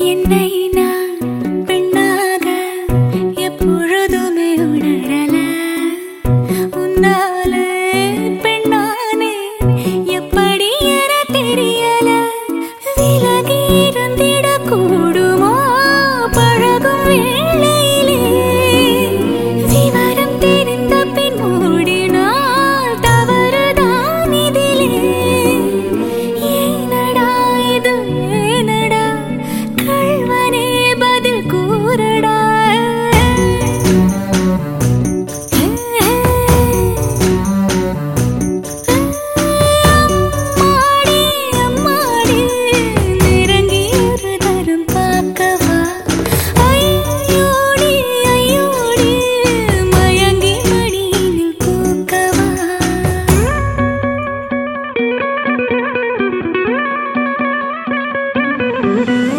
என்னை Mm-hmm.